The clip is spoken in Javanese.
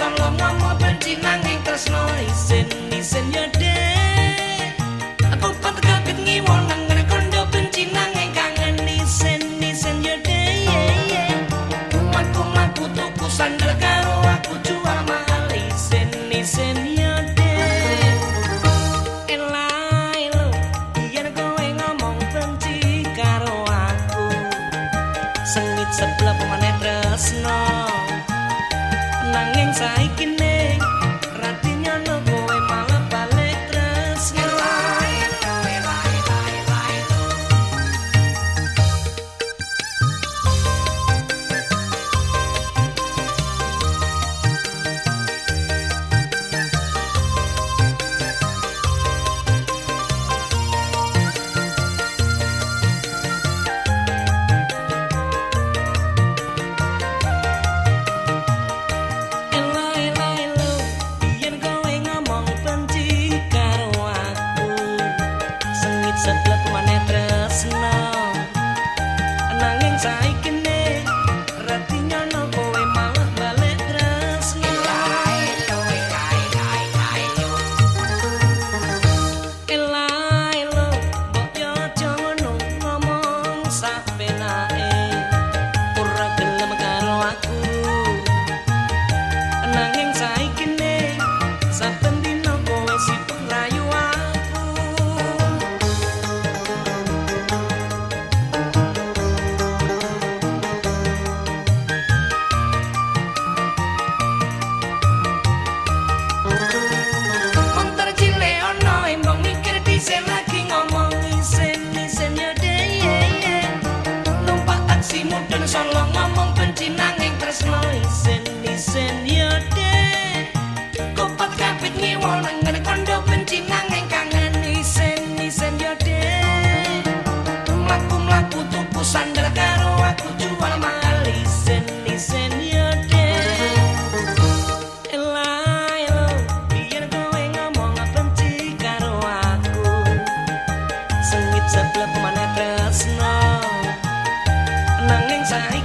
Solo ngomong benci nanging tresno isin isin ya dek. Aku patah kapit ngiwon nanggane kondo benci nanging kangen isin isin ya dek. Kumaku maku tuku sandal karo aku jua mahal isin isin eh, Sengit seblak nang ing time.